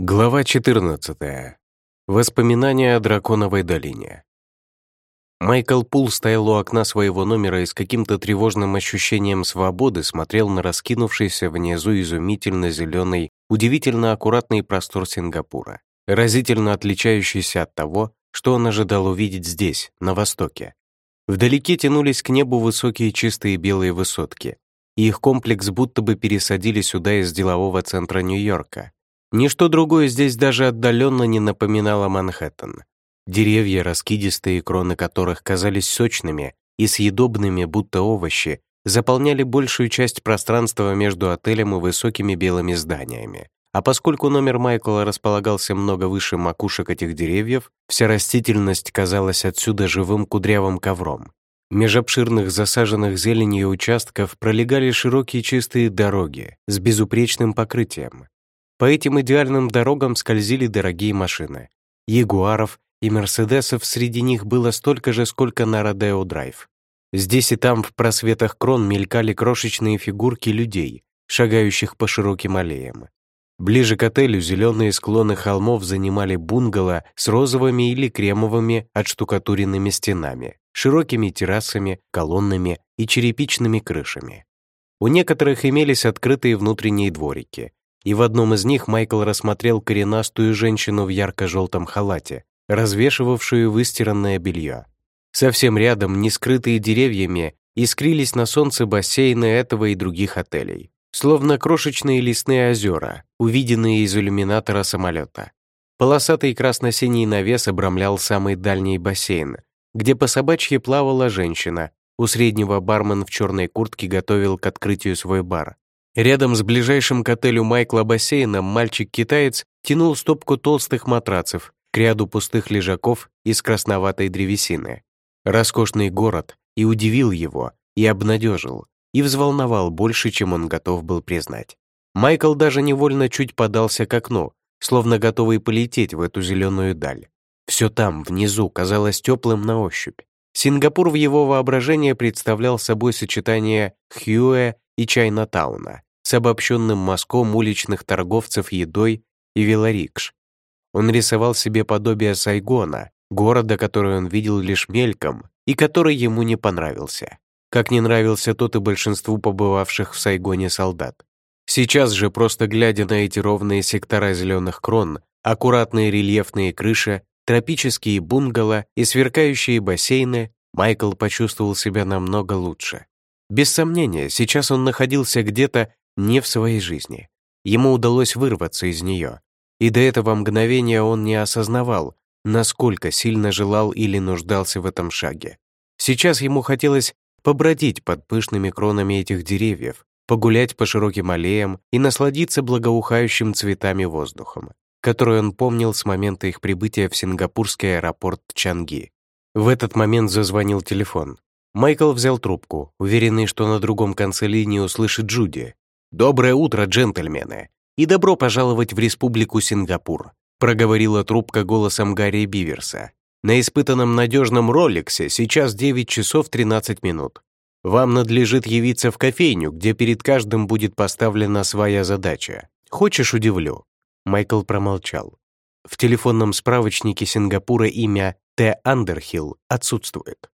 Глава 14. Воспоминания о Драконовой долине. Майкл Пул стоял у окна своего номера и с каким-то тревожным ощущением свободы смотрел на раскинувшийся внизу изумительно зеленый, удивительно аккуратный простор Сингапура, разительно отличающийся от того, что он ожидал увидеть здесь, на востоке. Вдалеке тянулись к небу высокие чистые белые высотки, и их комплекс будто бы пересадили сюда из делового центра Нью-Йорка, Ничто другое здесь даже отдаленно не напоминало Манхэттен. Деревья, раскидистые кроны которых казались сочными и съедобными, будто овощи, заполняли большую часть пространства между отелем и высокими белыми зданиями. А поскольку номер Майкла располагался много выше макушек этих деревьев, вся растительность казалась отсюда живым кудрявым ковром. Меж обширных засаженных зеленью участков пролегали широкие чистые дороги с безупречным покрытием, по этим идеальным дорогам скользили дорогие машины. Ягуаров и Мерседесов среди них было столько же, сколько на Родео-драйв. Здесь и там в просветах крон мелькали крошечные фигурки людей, шагающих по широким аллеям. Ближе к отелю зеленые склоны холмов занимали бунгало с розовыми или кремовыми отштукатуренными стенами, широкими террасами, колоннами и черепичными крышами. У некоторых имелись открытые внутренние дворики, и в одном из них Майкл рассмотрел коренастую женщину в ярко-желтом халате, развешивавшую выстиранное белье. Совсем рядом, не скрытые деревьями, искрились на солнце бассейны этого и других отелей, словно крошечные лесные озера, увиденные из иллюминатора самолета. Полосатый красно-синий навес обрамлял самый дальний бассейн, где по собачьи плавала женщина. У среднего бармен в черной куртке готовил к открытию свой бар. Рядом с ближайшим к отелю Майкла бассейном мальчик-китаец тянул стопку толстых матрацев ряду пустых лежаков из красноватой древесины. Роскошный город и удивил его, и обнадежил, и взволновал больше, чем он готов был признать. Майкл даже невольно чуть подался к окну, словно готовый полететь в эту зеленую даль. Все там, внизу, казалось теплым на ощупь. Сингапур в его воображении представлял собой сочетание Хьюэ и Чайнатауна с обобщенным мазком уличных торговцев едой и велорикш. Он рисовал себе подобие Сайгона, города, который он видел лишь мельком и который ему не понравился, как не нравился тот и большинству побывавших в Сайгоне солдат. Сейчас же, просто глядя на эти ровные сектора зеленых крон, аккуратные рельефные крыши, тропические бунгало и сверкающие бассейны, Майкл почувствовал себя намного лучше. Без сомнения, сейчас он находился где-то не в своей жизни. Ему удалось вырваться из нее. И до этого мгновения он не осознавал, насколько сильно желал или нуждался в этом шаге. Сейчас ему хотелось побродить под пышными кронами этих деревьев, погулять по широким аллеям и насладиться благоухающим цветами воздухом, который он помнил с момента их прибытия в сингапурский аэропорт Чанги. В этот момент зазвонил телефон. Майкл взял трубку, уверенный, что на другом конце линии услышит Джуди. «Доброе утро, джентльмены, и добро пожаловать в Республику Сингапур», проговорила трубка голосом Гарри Биверса. «На испытанном надежном роликсе сейчас 9 часов 13 минут. Вам надлежит явиться в кофейню, где перед каждым будет поставлена своя задача. Хочешь, удивлю?» Майкл промолчал. В телефонном справочнике Сингапура имя Т. Андерхилл отсутствует.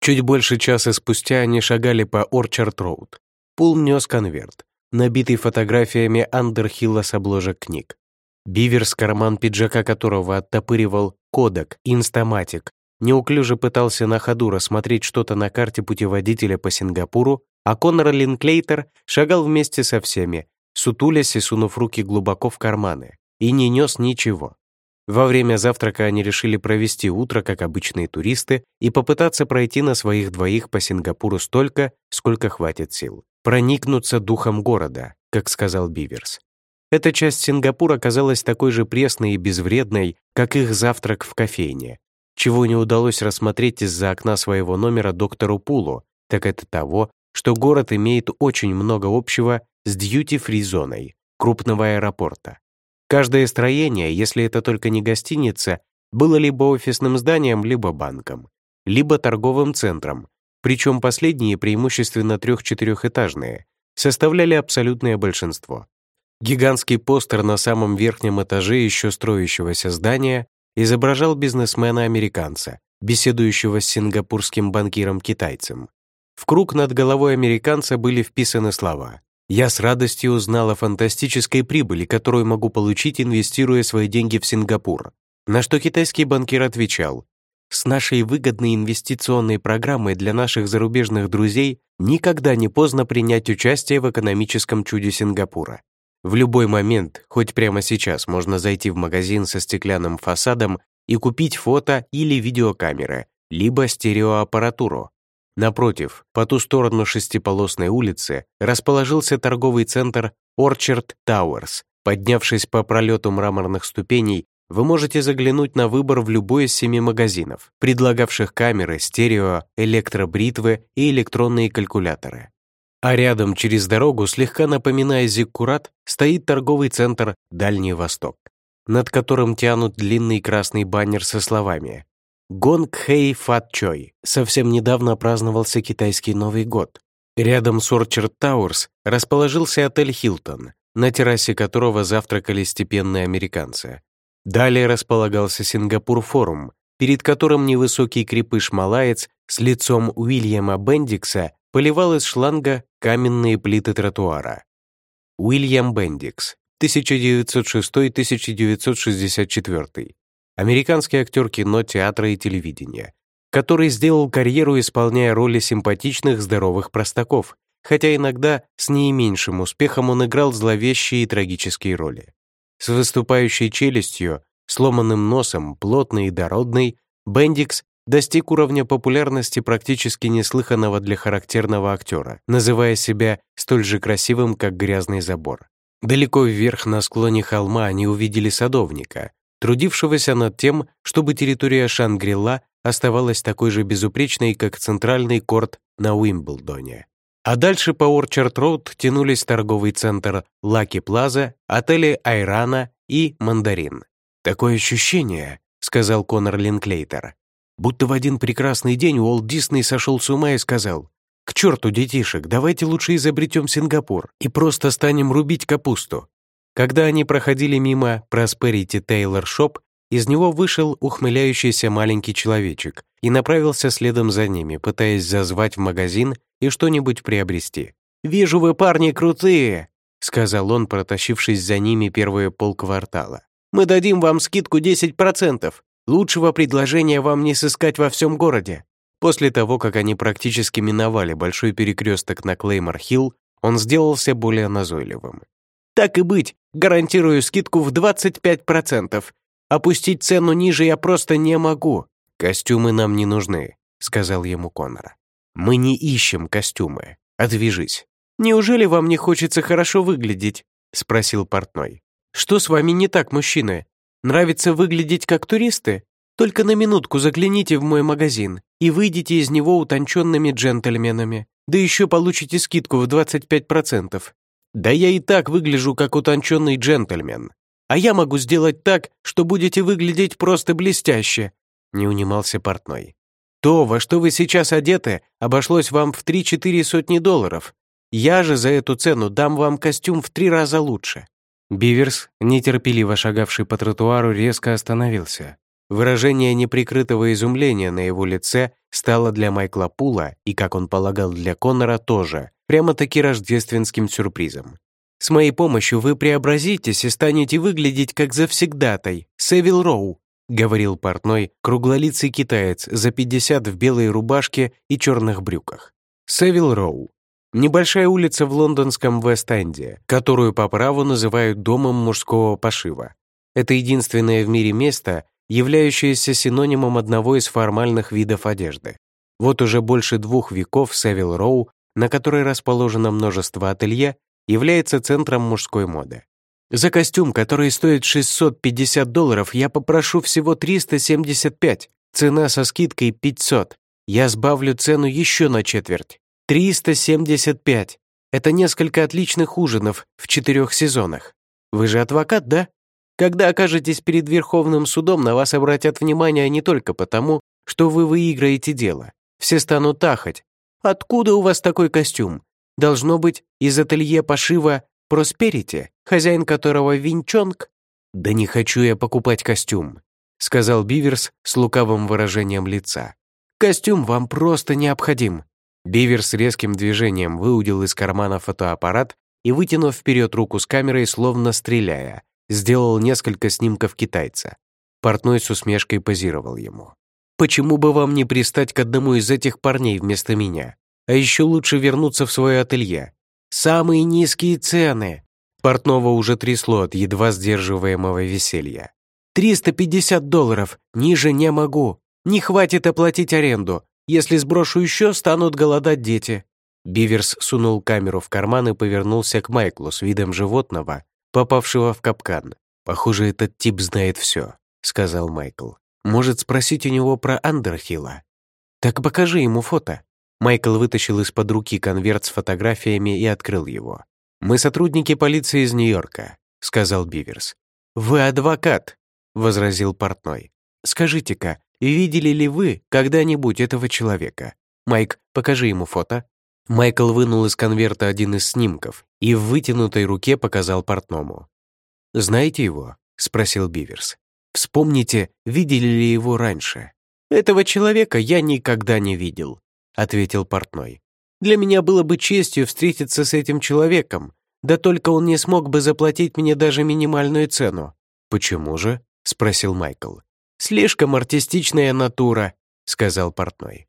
Чуть больше часа спустя они шагали по Орчард-Роуд. Пул нес конверт, набитый фотографиями Андерхилла с обложек книг. Биверс, карман пиджака которого оттопыривал кодек, инстаматик, неуклюже пытался на ходу рассмотреть что-то на карте путеводителя по Сингапуру, а Коннор Линклейтер шагал вместе со всеми, сутулясь и сунув руки глубоко в карманы, и не нес ничего. Во время завтрака они решили провести утро, как обычные туристы, и попытаться пройти на своих двоих по Сингапуру столько, сколько хватит сил. Проникнуться духом города, как сказал Биверс. Эта часть Сингапура казалась такой же пресной и безвредной, как их завтрак в кофейне. Чего не удалось рассмотреть из-за окна своего номера доктору Пулу, так это того, что город имеет очень много общего с дьюти-фри зоной крупного аэропорта. Каждое строение, если это только не гостиница, было либо офисным зданием, либо банком, либо торговым центром, причем последние преимущественно трех-четырехэтажные, составляли абсолютное большинство. Гигантский постер на самом верхнем этаже еще строящегося здания изображал бизнесмена-американца, беседующего с сингапурским банкиром-китайцем. В круг над головой американца были вписаны слова «Я с радостью узнал о фантастической прибыли, которую могу получить, инвестируя свои деньги в Сингапур». На что китайский банкир отвечал «С нашей выгодной инвестиционной программой для наших зарубежных друзей никогда не поздно принять участие в экономическом чуде Сингапура. В любой момент, хоть прямо сейчас, можно зайти в магазин со стеклянным фасадом и купить фото или видеокамеры, либо стереоаппаратуру. Напротив, по ту сторону шестиполосной улицы расположился торговый центр Orchard Towers. Поднявшись по пролету мраморных ступеней, вы можете заглянуть на выбор в любой из семи магазинов, предлагавших камеры, стерео, электробритвы и электронные калькуляторы. А рядом через дорогу, слегка напоминая зиккурат, стоит торговый центр «Дальний Восток», над которым тянут длинный красный баннер со словами Гонг Хэй Фат Чой. Совсем недавно праздновался китайский Новый год. Рядом с Орчард Тауэрс расположился отель «Хилтон», на террасе которого завтракали степенные американцы. Далее располагался Сингапур-форум, перед которым невысокий крепыш-малаец с лицом Уильяма Бендикса поливал из шланга каменные плиты тротуара. Уильям Бендикс, 1906-1964 американский актер кино, театра и телевидения, который сделал карьеру, исполняя роли симпатичных здоровых простаков, хотя иногда с не меньшим успехом он играл зловещие и трагические роли. С выступающей челюстью, сломанным носом, плотный и дородный, Бендикс достиг уровня популярности практически неслыханного для характерного актера, называя себя столь же красивым, как грязный забор. Далеко вверх на склоне холма они увидели садовника, трудившегося над тем, чтобы территория Шангрила оставалась такой же безупречной, как центральный корт на Уимблдоне. А дальше по Орчард-Роуд тянулись торговый центр Лаки Плаза, отели Айрана и Мандарин. «Такое ощущение», — сказал Конор Линклейтер, будто в один прекрасный день Уолт Дисней сошел с ума и сказал, «К черту детишек, давайте лучше изобретем Сингапур и просто станем рубить капусту. Когда они проходили мимо Prosperity Taylor Shop, из него вышел ухмыляющийся маленький человечек и направился следом за ними, пытаясь зазвать в магазин и что-нибудь приобрести. «Вижу, вы, парни, крутые!» — сказал он, протащившись за ними первые полквартала. «Мы дадим вам скидку 10%. Лучшего предложения вам не сыскать во всем городе». После того, как они практически миновали большой перекресток на Клеймор-Хилл, он сделался более назойливым. Так и быть, гарантирую скидку в 25%. Опустить цену ниже я просто не могу. Костюмы нам не нужны, сказал ему Коннор. Мы не ищем костюмы. Отвяжись. Неужели вам не хочется хорошо выглядеть? спросил портной. Что с вами не так, мужчины? Нравится выглядеть как туристы? Только на минутку загляните в мой магазин и выйдите из него утонченными джентльменами. Да еще получите скидку в 25%. Да я и так выгляжу как утонченный джентльмен. А я могу сделать так, что будете выглядеть просто блестяще», — не унимался портной. «То, во что вы сейчас одеты, обошлось вам в три-четыре сотни долларов. Я же за эту цену дам вам костюм в три раза лучше». Биверс, нетерпеливо шагавший по тротуару, резко остановился. Выражение неприкрытого изумления на его лице стало для Майкла Пула и, как он полагал, для Коннора тоже прямо-таки рождественским сюрпризом. С моей помощью вы преобразитесь и станете выглядеть как завсегдатай, Севил Роу, говорил портной, круглолицый китаец за 50 в белой рубашке и черных брюках. Севил Роу. Небольшая улица в лондонском Вест-Энде, которую по праву называют домом мужского пошива. Это единственное в мире место, являющееся синонимом одного из формальных видов одежды. Вот уже больше двух веков Севил Роу на которой расположено множество ателье, является центром мужской моды. За костюм, который стоит 650 долларов, я попрошу всего 375. Цена со скидкой 500. Я сбавлю цену еще на четверть. 375. Это несколько отличных ужинов в четырех сезонах. Вы же адвокат, да? Когда окажетесь перед Верховным судом, на вас обратят внимание не только потому, что вы выиграете дело. Все станут ахать, Откуда у вас такой костюм? Должно быть, из ателье пошива Просперити. Хозяин которого Винчонг?» «Да не хочу я покупать костюм», — сказал Биверс с лукавым выражением лица. «Костюм вам просто необходим». Биверс резким движением выудил из кармана фотоаппарат и, вытянув вперед руку с камерой, словно стреляя, сделал несколько снимков китайца. Портной с усмешкой позировал ему. «Почему бы вам не пристать к одному из этих парней вместо меня? А еще лучше вернуться в свое ателье. Самые низкие цены!» Портного уже трясло от едва сдерживаемого веселья. «350 долларов! Ниже не могу! Не хватит оплатить аренду! Если сброшу еще, станут голодать дети!» Биверс сунул камеру в карман и повернулся к Майклу с видом животного, попавшего в капкан. «Похоже, этот тип знает все», — сказал Майкл. «Может спросить у него про Андерхилла?» «Так покажи ему фото». Майкл вытащил из-под руки конверт с фотографиями и открыл его. «Мы сотрудники полиции из Нью-Йорка», — сказал Биверс. «Вы адвокат», — возразил портной. «Скажите-ка, видели ли вы когда-нибудь этого человека? Майк, покажи ему фото». Майкл вынул из конверта один из снимков и в вытянутой руке показал портному. «Знаете его?» — спросил Биверс. «Вспомните, видели ли его раньше?» «Этого человека я никогда не видел», — ответил портной. «Для меня было бы честью встретиться с этим человеком, да только он не смог бы заплатить мне даже минимальную цену». «Почему же?» — спросил Майкл. «Слишком артистичная натура», — сказал портной.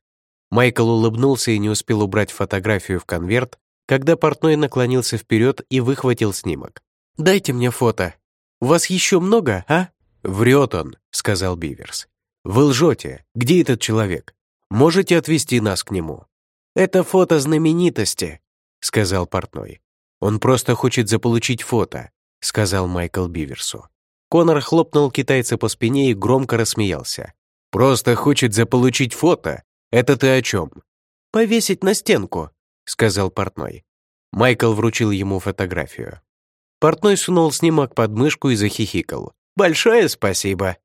Майкл улыбнулся и не успел убрать фотографию в конверт, когда портной наклонился вперед и выхватил снимок. «Дайте мне фото. У вас еще много, а?» «Врет он», — сказал Биверс. «Вы лжете. Где этот человек? Можете отвезти нас к нему?» «Это фото знаменитости», — сказал портной. «Он просто хочет заполучить фото», — сказал Майкл Биверсу. Конор хлопнул китайца по спине и громко рассмеялся. «Просто хочет заполучить фото? «Это ты о чем?» «Повесить на стенку», — сказал портной. Майкл вручил ему фотографию. Портной сунул снимок под мышку и захихикал. «Большое спасибо!»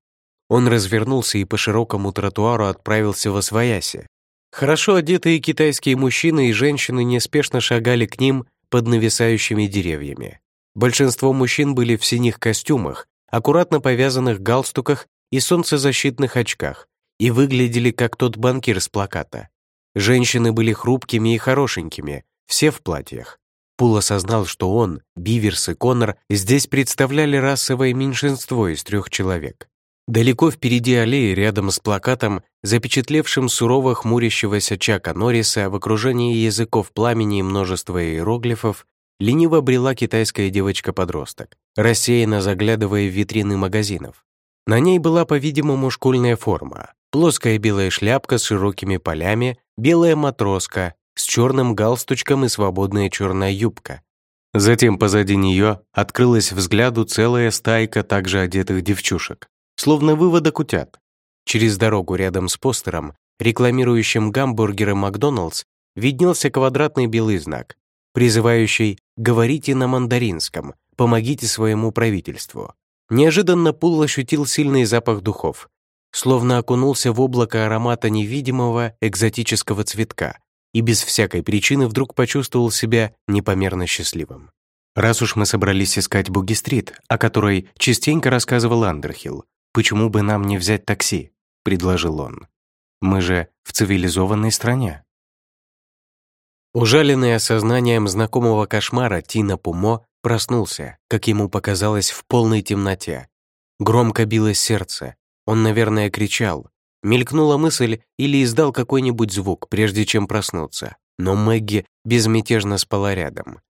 Он развернулся и по широкому тротуару отправился во свояси. Хорошо одетые китайские мужчины и женщины неспешно шагали к ним под нависающими деревьями. Большинство мужчин были в синих костюмах, аккуратно повязанных галстуках и солнцезащитных очках, и выглядели как тот банкир с плаката. Женщины были хрупкими и хорошенькими, все в платьях. Пул осознал, что он, Биверс и Коннор здесь представляли расовое меньшинство из трех человек. Далеко впереди аллеи, рядом с плакатом, запечатлевшим сурово хмурящегося Чака Норриса в окружении языков пламени и множества иероглифов, лениво брела китайская девочка-подросток, рассеянно заглядывая в витрины магазинов. На ней была, по-видимому, школьная форма, плоская белая шляпка с широкими полями, белая матроска с черным галстучком и свободная черная юбка. Затем позади нее открылась взгляду целая стайка также одетых девчушек, словно выводок утят. Через дорогу рядом с постером, рекламирующим гамбургеры Макдоналдс, виднелся квадратный белый знак, призывающий «говорите на мандаринском, помогите своему правительству». Неожиданно Пул ощутил сильный запах духов, словно окунулся в облако аромата невидимого экзотического цветка и без всякой причины вдруг почувствовал себя непомерно счастливым. «Раз уж мы собрались искать Буги-стрит, о которой частенько рассказывал Андерхилл, почему бы нам не взять такси?» — предложил он. «Мы же в цивилизованной стране». Ужаленный осознанием знакомого кошмара Тина Пумо Проснулся, как ему показалось, в полной темноте. Громко билось сердце. Он, наверное, кричал. Мелькнула мысль или издал какой-нибудь звук, прежде чем проснуться. Но Мэгги безмятежно спала рядом.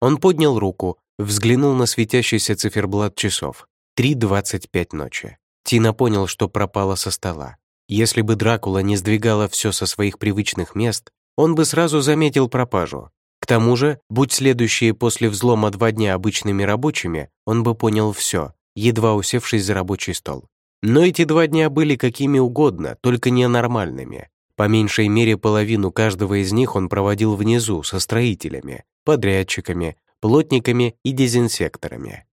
Он поднял руку, взглянул на светящийся циферблат часов. 3.25 ночи. Тина понял, что пропала со стола. Если бы Дракула не сдвигала все со своих привычных мест, он бы сразу заметил пропажу. К тому же, будь следующие после взлома два дня обычными рабочими, он бы понял все, едва усевшись за рабочий стол. Но эти два дня были какими угодно, только ненормальными. По меньшей мере половину каждого из них он проводил внизу со строителями, подрядчиками, плотниками и дезинсекторами.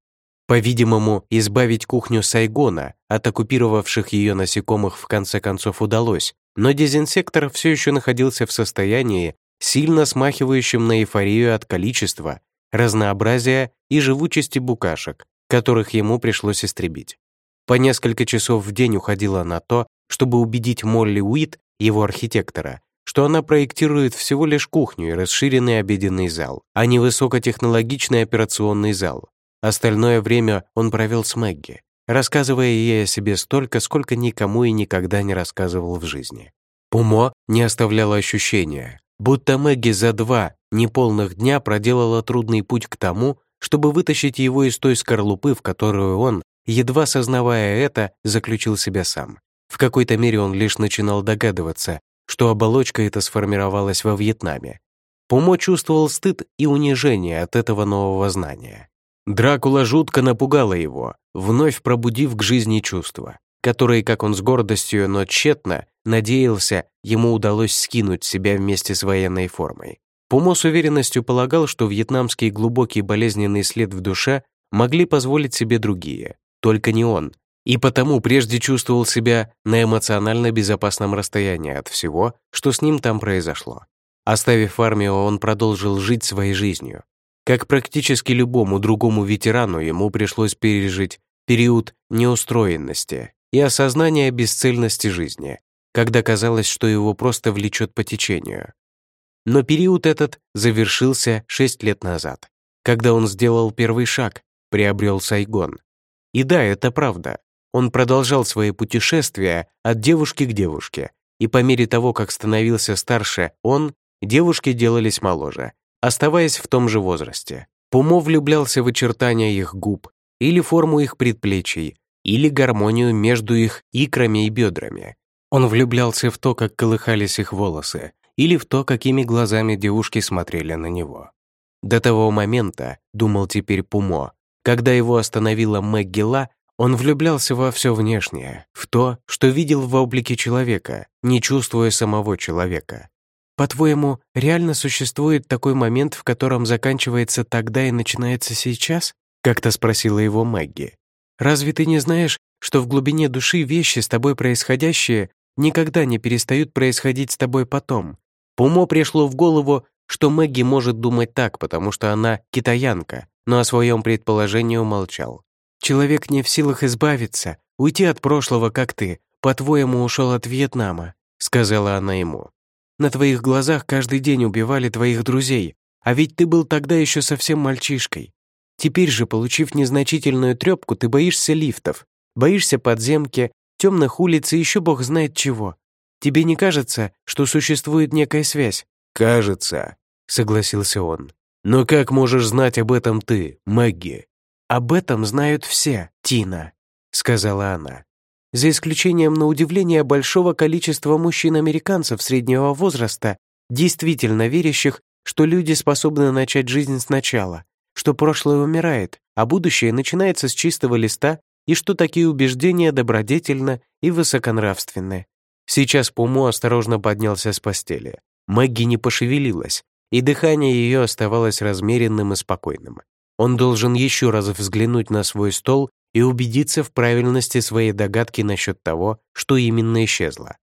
По-видимому, избавить кухню Сайгона от оккупировавших ее насекомых в конце концов удалось, но дезинсектор все еще находился в состоянии сильно смахивающим на эйфорию от количества, разнообразия и живучести букашек, которых ему пришлось истребить. По несколько часов в день уходило на то, чтобы убедить Молли Уит, его архитектора, что она проектирует всего лишь кухню и расширенный обеденный зал, а не высокотехнологичный операционный зал. Остальное время он провел с Мэгги, рассказывая ей о себе столько, сколько никому и никогда не рассказывал в жизни. Пумо не оставляло ощущения, будто Мэгги за два неполных дня проделала трудный путь к тому, чтобы вытащить его из той скорлупы, в которую он, едва сознавая это, заключил себя сам. В какой-то мере он лишь начинал догадываться, что оболочка эта сформировалась во Вьетнаме. Пумо чувствовал стыд и унижение от этого нового знания. Дракула жутко напугала его, вновь пробудив к жизни чувства, которые, как он с гордостью, но тщетно, надеялся, ему удалось скинуть себя вместе с военной формой. Пумо с уверенностью полагал, что вьетнамский глубокий болезненный след в душе могли позволить себе другие, только не он, и потому прежде чувствовал себя на эмоционально безопасном расстоянии от всего, что с ним там произошло. Оставив армию, он продолжил жить своей жизнью, как практически любому другому ветерану ему пришлось пережить период неустроенности и осознания бесцельности жизни, когда казалось, что его просто влечет по течению. Но период этот завершился шесть лет назад, когда он сделал первый шаг, приобрел Сайгон. И да, это правда. Он продолжал свои путешествия от девушки к девушке, и по мере того, как становился старше он, девушки делались моложе, оставаясь в том же возрасте. Пумо влюблялся в очертания их губ, или форму их предплечий, или гармонию между их икрами и бедрами. Он влюблялся в то, как колыхались их волосы, или в то, какими глазами девушки смотрели на него. До того момента, думал теперь Пумо, когда его остановила Мэгги Ла, он влюблялся во все внешнее, в то, что видел в облике человека, не чувствуя самого человека. По-твоему, реально существует такой момент, в котором заканчивается тогда и начинается сейчас? Как-то спросила его Мэгги. Разве ты не знаешь, что в глубине души вещи с тобой происходящие никогда не перестают происходить с тобой потом? Пумо пришло в голову, что Мэгги может думать так, потому что она китаянка, но о своем предположении умолчал. Человек не в силах избавиться, уйти от прошлого, как ты, по-твоему, ушел от Вьетнама, сказала она ему. На твоих глазах каждый день убивали твоих друзей, а ведь ты был тогда еще совсем мальчишкой. Теперь же, получив незначительную трепку, ты боишься лифтов, боишься подземки, темных улиц и еще бог знает чего. Тебе не кажется, что существует некая связь? Кажется, согласился он. Но как можешь знать об этом ты, Мэгги? Об этом знают все, Тина, сказала она за исключением, на удивление, большого количества мужчин-американцев среднего возраста, действительно верящих, что люди способны начать жизнь сначала, что прошлое умирает, а будущее начинается с чистого листа и что такие убеждения добродетельны и высоконравственны. Сейчас Пуму осторожно поднялся с постели. Мэгги не пошевелилась, и дыхание ее оставалось размеренным и спокойным. Он должен еще раз взглянуть на свой стол и убедиться в правильности своей догадки насчет того, что именно исчезло.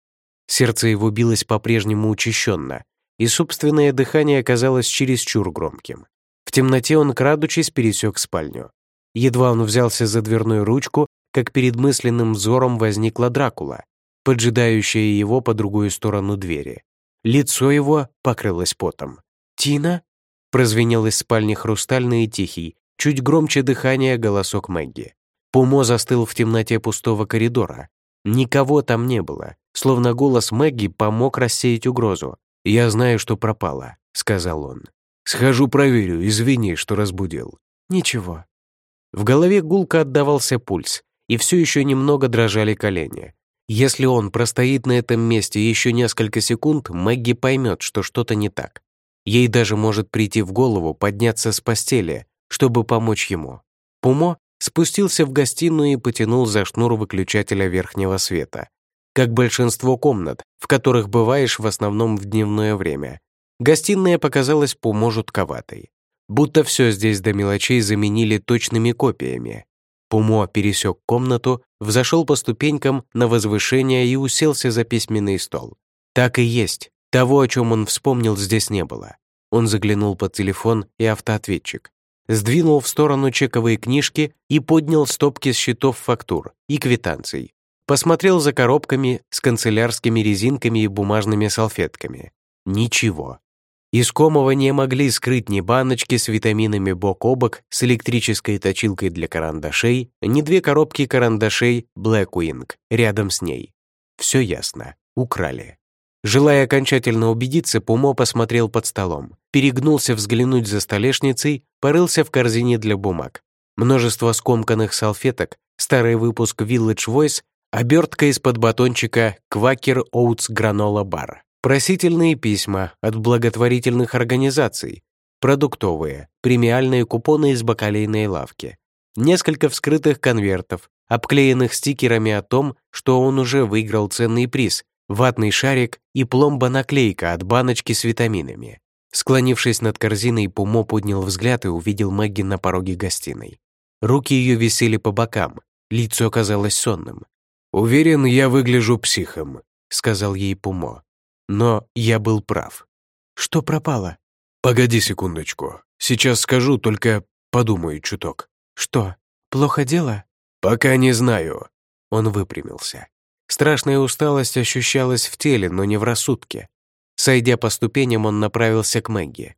Сердце его билось по-прежнему учащенно, и собственное дыхание оказалось чересчур громким. В темноте он, крадучись, пересек спальню. Едва он взялся за дверную ручку, как перед мысленным взором возникла Дракула, поджидающая его по другую сторону двери. Лицо его покрылось потом. «Тина?» — прозвенел из спальни хрустальный и тихий, чуть громче дыхания голосок Мэгги. Пумо застыл в темноте пустого коридора. Никого там не было, словно голос Мэгги помог рассеять угрозу. «Я знаю, что пропала», — сказал он. «Схожу проверю, извини, что разбудил». «Ничего». В голове гулко отдавался пульс, и все еще немного дрожали колени. Если он простоит на этом месте еще несколько секунд, Мэгги поймет, что что-то не так. Ей даже может прийти в голову подняться с постели, чтобы помочь ему. Пумо спустился в гостиную и потянул за шнур выключателя верхнего света. Как большинство комнат, в которых бываешь в основном в дневное время. Гостиная показалась Пумо жутковатой. Будто все здесь до мелочей заменили точными копиями. Пумо пересек комнату, взошел по ступенькам на возвышение и уселся за письменный стол. Так и есть. Того, о чем он вспомнил, здесь не было. Он заглянул под телефон и автоответчик. Сдвинул в сторону чековые книжки и поднял стопки счетов фактур и квитанций. Посмотрел за коробками с канцелярскими резинками и бумажными салфетками. Ничего. Искомого не могли скрыть ни баночки с витаминами бок о бок с электрической точилкой для карандашей, ни две коробки карандашей Blackwing рядом с ней. Все ясно. Украли. Желая окончательно убедиться, Пумо посмотрел под столом, перегнулся взглянуть за столешницей, порылся в корзине для бумаг. Множество скомканных салфеток, старый выпуск Village Voice, обертка из-под батончика Quaker Oats Granola Bar, просительные письма от благотворительных организаций, продуктовые, премиальные купоны из бакалейной лавки, несколько вскрытых конвертов, обклеенных стикерами о том, что он уже выиграл ценный приз ватный шарик и пломба-наклейка от баночки с витаминами. Склонившись над корзиной, Пумо поднял взгляд и увидел Мэгги на пороге гостиной. Руки ее висели по бокам, лицо казалось сонным. «Уверен, я выгляжу психом», — сказал ей Пумо. Но я был прав. «Что пропало?» «Погоди секундочку. Сейчас скажу, только подумаю чуток». «Что, плохо дело?» «Пока не знаю». Он выпрямился. Страшная усталость ощущалась в теле, но не в рассудке. Сойдя по ступеням, он направился к Мэгги.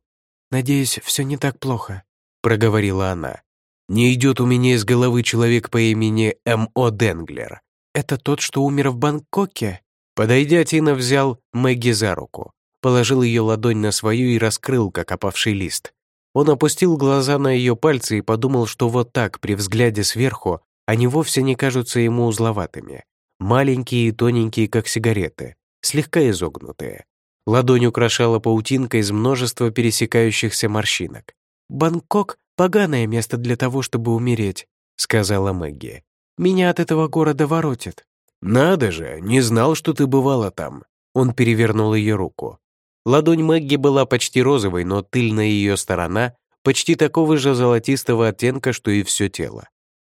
«Надеюсь, все не так плохо», — проговорила она. «Не идет у меня из головы человек по имени М.О. Денглер». «Это тот, что умер в Бангкоке?» Подойдя, Тина взял Мэгги за руку, положил ее ладонь на свою и раскрыл, как опавший лист. Он опустил глаза на ее пальцы и подумал, что вот так, при взгляде сверху, они вовсе не кажутся ему узловатыми маленькие и тоненькие, как сигареты, слегка изогнутые. Ладонь украшала паутинка из множества пересекающихся морщинок. «Бангкок — поганое место для того, чтобы умереть», — сказала Мэгги. «Меня от этого города воротит». «Надо же, не знал, что ты бывала там». Он перевернул ее руку. Ладонь Мэгги была почти розовой, но тыльная ее сторона почти такого же золотистого оттенка, что и все тело.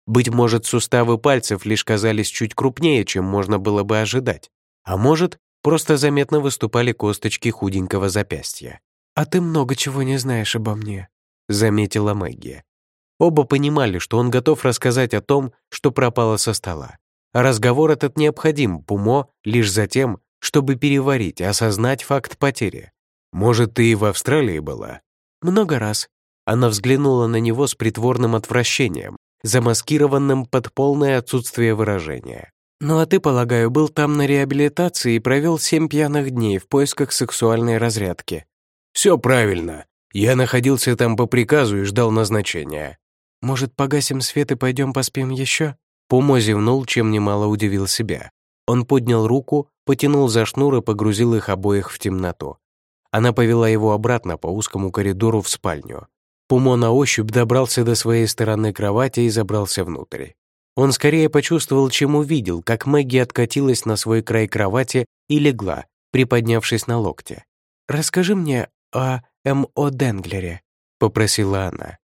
Быть может, суставы пальцев лишь казались чуть крупнее, чем можно было бы ожидать. А может, просто заметно выступали косточки худенького запястья. «А ты много чего не знаешь обо мне», — заметила Мэгги. Оба понимали, что он готов рассказать о том, что пропало со стола. разговор этот необходим Пумо лишь за тем, чтобы переварить, осознать факт потери. «Может, ты и в Австралии была?» «Много раз». Она взглянула на него с притворным отвращением, замаскированным под полное отсутствие выражения. «Ну а ты, полагаю, был там на реабилитации и провел семь пьяных дней в поисках сексуальной разрядки». «Все правильно. Я находился там по приказу и ждал назначения». «Может, погасим свет и пойдем поспим еще?» Пумо зевнул, чем немало удивил себя. Он поднял руку, потянул за шнур и погрузил их обоих в темноту. Она повела его обратно по узкому коридору в спальню. Пумо на ощупь добрался до своей стороны кровати и забрался внутрь. Он скорее почувствовал, чем увидел, как Мэгги откатилась на свой край кровати и легла, приподнявшись на локте. «Расскажи мне о М.О. Денглере», — попросила она.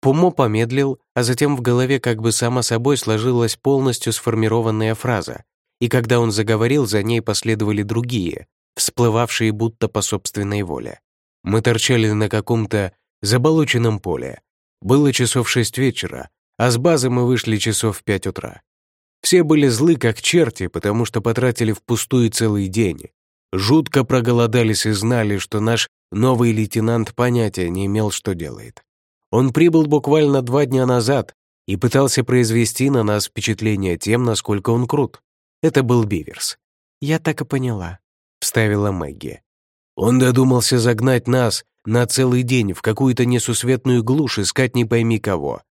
Пумо помедлил, а затем в голове как бы само собой сложилась полностью сформированная фраза, и когда он заговорил, за ней последовали другие, всплывавшие будто по собственной воле. Мы торчали на каком-то заболоченном поле. Было часов шесть вечера, а с базы мы вышли часов в пять утра. Все были злы, как черти, потому что потратили впустую целый день. Жутко проголодались и знали, что наш новый лейтенант понятия не имел, что делает. Он прибыл буквально два дня назад и пытался произвести на нас впечатление тем, насколько он крут. Это был Биверс. «Я так и поняла», — вставила Мэгги. Он додумался загнать нас на целый день в какую-то несусветную глушь искать не пойми кого.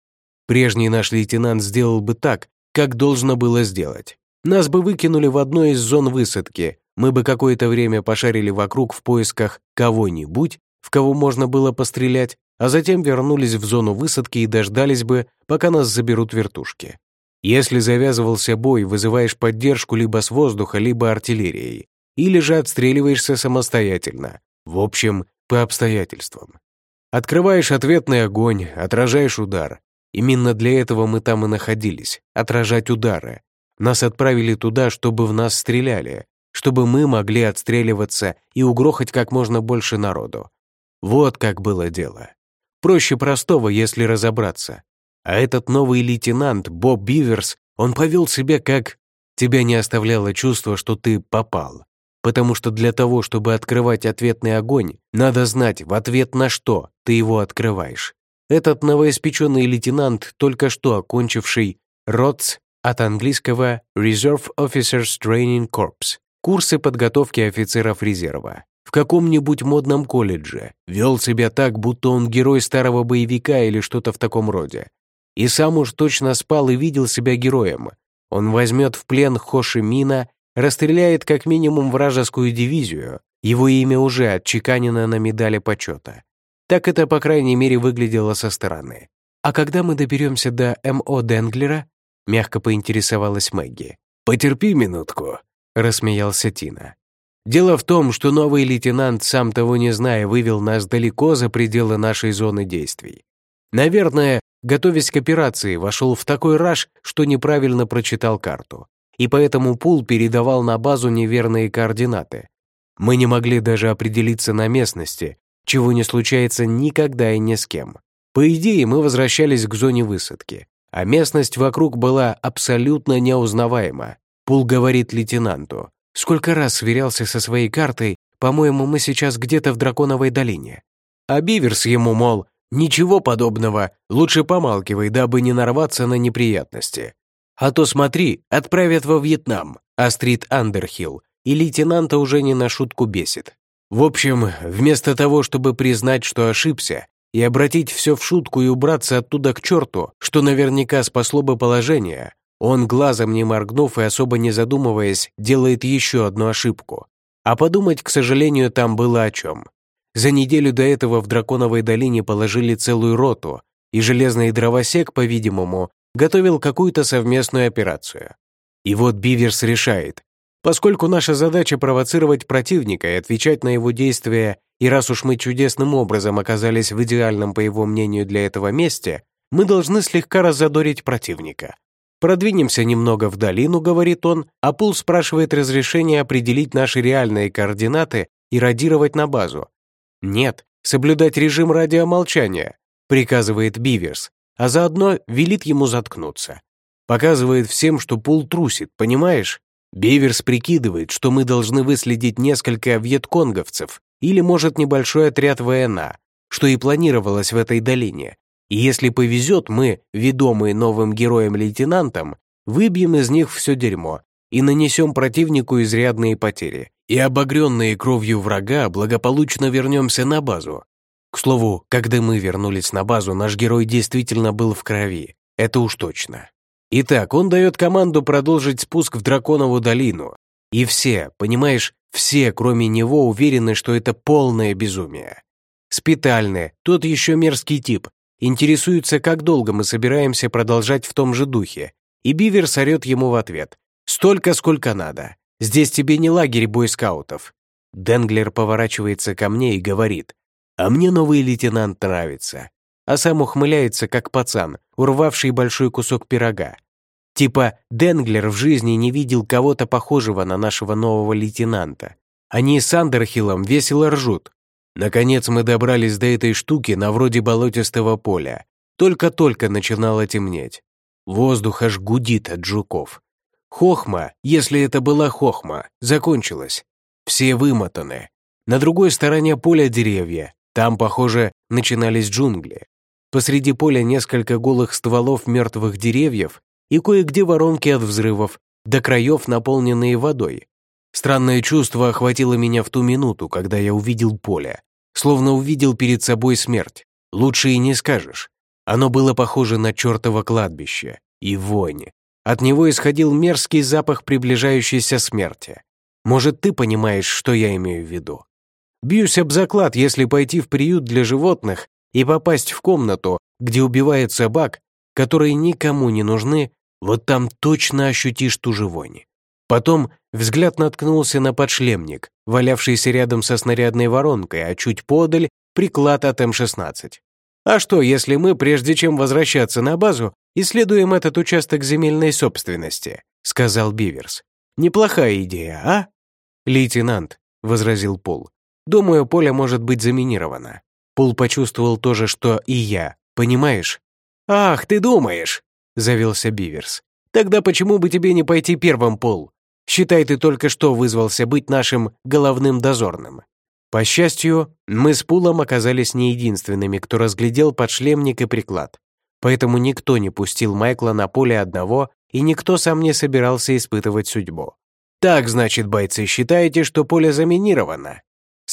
Прежний наш лейтенант сделал бы так, как должно было сделать. Нас бы выкинули в одной из зон высадки, мы бы какое-то время пошарили вокруг в поисках кого-нибудь, в кого можно было пострелять, а затем вернулись в зону высадки и дождались бы, пока нас заберут вертушки. Если завязывался бой, вызываешь поддержку либо с воздуха, либо артиллерией, или же отстреливаешься самостоятельно. В общем, по обстоятельствам. Открываешь ответный огонь, отражаешь удар. Именно для этого мы там и находились, отражать удары. Нас отправили туда, чтобы в нас стреляли, чтобы мы могли отстреливаться и угрохать как можно больше народу. Вот как было дело. Проще простого, если разобраться. А этот новый лейтенант, Боб Биверс, он повел себя как... Тебя не оставляло чувство, что ты попал. Потому что для того, чтобы открывать ответный огонь, надо знать, в ответ на что ты его открываешь. Этот новоиспеченный лейтенант, только что окончивший РОТС от английского Reserve Officers Training Corps, курсы подготовки офицеров резерва, в каком-нибудь модном колледже, вел себя так, будто он герой старого боевика или что-то в таком роде. И сам уж точно спал и видел себя героем. Он возьмет в плен Хоши Мина, расстреляет как минимум вражескую дивизию, его имя уже отчеканено на медали почета. Так это, по крайней мере, выглядело со стороны. «А когда мы доберемся до М.О. Денглера?» — мягко поинтересовалась Мэгги. «Потерпи минутку», — рассмеялся Тина. «Дело в том, что новый лейтенант, сам того не зная, вывел нас далеко за пределы нашей зоны действий. Наверное, готовясь к операции, вошел в такой раж, что неправильно прочитал карту. И поэтому Пул передавал на базу неверные координаты. Мы не могли даже определиться на местности, чего не случается никогда и ни с кем. По идее, мы возвращались к зоне высадки, а местность вокруг была абсолютно неузнаваема. Пул говорит лейтенанту. «Сколько раз сверялся со своей картой, по-моему, мы сейчас где-то в Драконовой долине». А Биверс ему, мол, «Ничего подобного, лучше помалкивай, дабы не нарваться на неприятности. А то смотри, отправят во Вьетнам, острит Андерхилл, и лейтенанта уже не на шутку бесит. В общем, вместо того, чтобы признать, что ошибся, и обратить все в шутку и убраться оттуда к черту, что наверняка спасло бы положение, он, глазом не моргнув и особо не задумываясь, делает еще одну ошибку. А подумать, к сожалению, там было о чем. За неделю до этого в Драконовой долине положили целую роту, и железный дровосек, по-видимому, готовил какую-то совместную операцию. И вот Биверс решает, Поскольку наша задача провоцировать противника и отвечать на его действия, и раз уж мы чудесным образом оказались в идеальном, по его мнению, для этого месте, мы должны слегка раззадорить противника. Продвинемся немного в долину, говорит он, а Пул спрашивает разрешения определить наши реальные координаты и радировать на базу. Нет, соблюдать режим радиомолчания, приказывает Биверс, а заодно велит ему заткнуться. Показывает всем, что Пул трусит, понимаешь? Беверс прикидывает, что мы должны выследить несколько вьетконговцев или, может, небольшой отряд ВНА, что и планировалось в этой долине. И если повезет, мы, ведомые новым героем-лейтенантом, выбьем из них все дерьмо и нанесем противнику изрядные потери. И обогренные кровью врага благополучно вернемся на базу. К слову, когда мы вернулись на базу, наш герой действительно был в крови. Это уж точно. Итак, он дает команду продолжить спуск в Драконову долину. И все, понимаешь, все, кроме него, уверены, что это полное безумие. Спитальный, тот еще мерзкий тип, интересуется, как долго мы собираемся продолжать в том же духе. И Бивер сорет ему в ответ. «Столько, сколько надо. Здесь тебе не лагерь бойскаутов». Денглер поворачивается ко мне и говорит. «А мне новый лейтенант нравится а сам ухмыляется, как пацан, урвавший большой кусок пирога. Типа Денглер в жизни не видел кого-то похожего на нашего нового лейтенанта. Они с Андерхиллом весело ржут. Наконец мы добрались до этой штуки на вроде болотистого поля. Только-только начинало темнеть. Воздух аж гудит от жуков. Хохма, если это была хохма, закончилась. Все вымотаны. На другой стороне поля деревья. Там, похоже, начинались джунгли. Посреди поля несколько голых стволов мертвых деревьев и кое-где воронки от взрывов, до краев наполненные водой. Странное чувство охватило меня в ту минуту, когда я увидел поле. Словно увидел перед собой смерть. Лучше и не скажешь. Оно было похоже на чертово кладбище. И вонь. От него исходил мерзкий запах приближающейся смерти. Может, ты понимаешь, что я имею в виду? Бьюсь об заклад, если пойти в приют для животных и попасть в комнату, где убивают собак, которые никому не нужны, вот там точно ощутишь ту же вонь. Потом взгляд наткнулся на подшлемник, валявшийся рядом со снарядной воронкой, а чуть подаль — приклад от М-16. А что, если мы, прежде чем возвращаться на базу, исследуем этот участок земельной собственности?» — сказал Биверс. «Неплохая идея, а?» «Лейтенант», — возразил Пол. «Думаю, поле может быть заминировано. Пул почувствовал то же, что и я, понимаешь? «Ах, ты думаешь!» — завелся Биверс. «Тогда почему бы тебе не пойти первым, Пул? Считай, ты только что вызвался быть нашим головным дозорным». По счастью, мы с Пулом оказались не единственными, кто разглядел подшлемник и приклад. Поэтому никто не пустил Майкла на поле одного, и никто сам не собирался испытывать судьбу. «Так, значит, бойцы, считаете, что поле заминировано?» —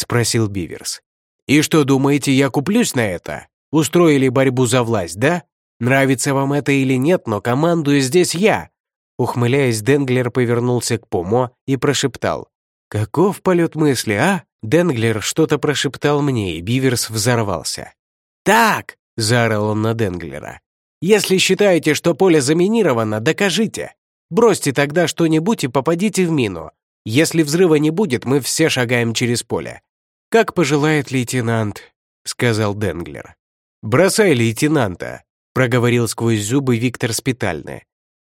спросил Биверс. «И что, думаете, я куплюсь на это? Устроили борьбу за власть, да? Нравится вам это или нет, но командую здесь я!» Ухмыляясь, Денглер повернулся к Помо и прошептал. «Каков полет мысли, а?» Денглер что-то прошептал мне, и Биверс взорвался. «Так!» — заорал он на Денглера. «Если считаете, что поле заминировано, докажите. Бросьте тогда что-нибудь и попадите в мину. Если взрыва не будет, мы все шагаем через поле». «Как пожелает лейтенант», — сказал Денглер. «Бросай лейтенанта», — проговорил сквозь зубы Виктор Спитальный.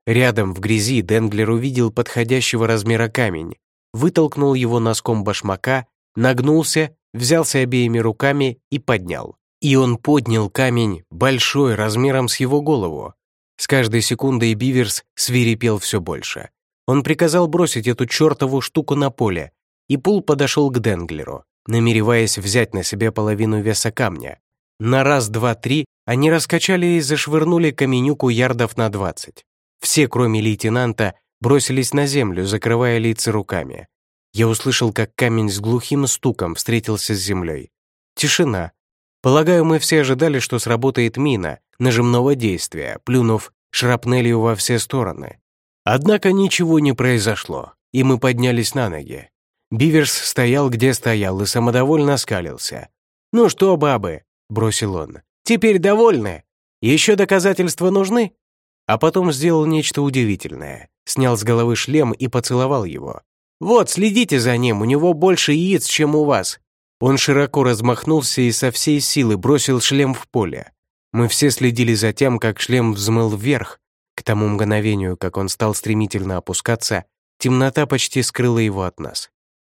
Рядом в грязи Денглер увидел подходящего размера камень, вытолкнул его носком башмака, нагнулся, взялся обеими руками и поднял. И он поднял камень, большой, размером с его голову. С каждой секундой Биверс свирепел все больше. Он приказал бросить эту чертову штуку на поле, и Пул подошел к Денглеру, намереваясь взять на себя половину веса камня. На раз, два, три они раскачали и зашвырнули каменюку ярдов на двадцать. Все, кроме лейтенанта, бросились на землю, закрывая лица руками. Я услышал, как камень с глухим стуком встретился с землей. Тишина. Полагаю, мы все ожидали, что сработает мина нажимного действия, плюнув шрапнелью во все стороны. Однако ничего не произошло, и мы поднялись на ноги. Биверс стоял, где стоял, и самодовольно скалился. «Ну что, бабы?» — бросил он. «Теперь довольны? Еще доказательства нужны?» А потом сделал нечто удивительное. Снял с головы шлем и поцеловал его. «Вот, следите за ним, у него больше яиц, чем у вас». Он широко размахнулся и со всей силы бросил шлем в поле. Мы все следили за тем, как шлем взмыл вверх. К тому мгновению, как он стал стремительно опускаться, темнота почти скрыла его от нас.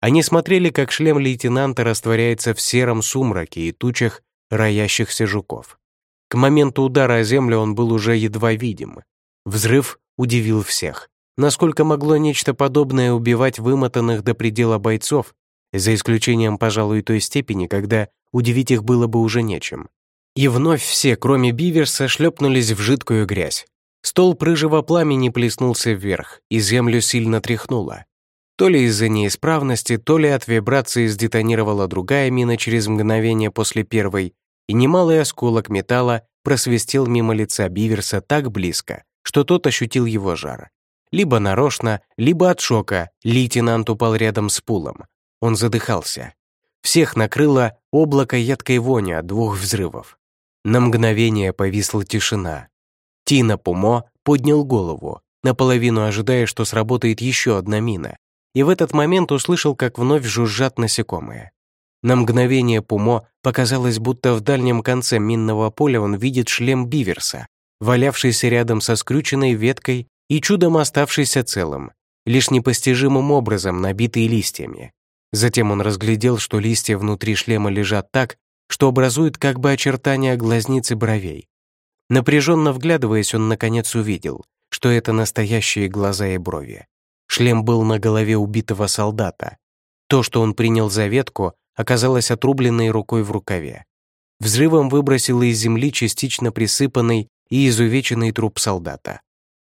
Они смотрели, как шлем лейтенанта растворяется в сером сумраке и тучах роящихся жуков. К моменту удара о землю он был уже едва видим. Взрыв удивил всех. Насколько могло нечто подобное убивать вымотанных до предела бойцов, за исключением, пожалуй, той степени, когда удивить их было бы уже нечем. И вновь все, кроме Биверса, шлепнулись в жидкую грязь. Стол рыжего пламени плеснулся вверх, и землю сильно тряхнуло. То ли из-за неисправности, то ли от вибрации сдетонировала другая мина через мгновение после первой, и немалый осколок металла просвистел мимо лица Биверса так близко, что тот ощутил его жар. Либо нарочно, либо от шока лейтенант упал рядом с пулом. Он задыхался. Всех накрыло облако едкой вони от двух взрывов. На мгновение повисла тишина. Тина Пумо поднял голову, наполовину ожидая, что сработает еще одна мина, и в этот момент услышал, как вновь жужжат насекомые. На мгновение Пумо показалось, будто в дальнем конце минного поля он видит шлем Биверса, валявшийся рядом со скрюченной веткой и чудом оставшийся целым, лишь непостижимым образом набитый листьями. Затем он разглядел, что листья внутри шлема лежат так, что образует как бы очертания глазницы бровей. Напряженно вглядываясь, он наконец увидел, что это настоящие глаза и брови. Шлем был на голове убитого солдата. То, что он принял за ветку, оказалось отрубленной рукой в рукаве. Взрывом выбросило из земли частично присыпанный и изувеченный труп солдата.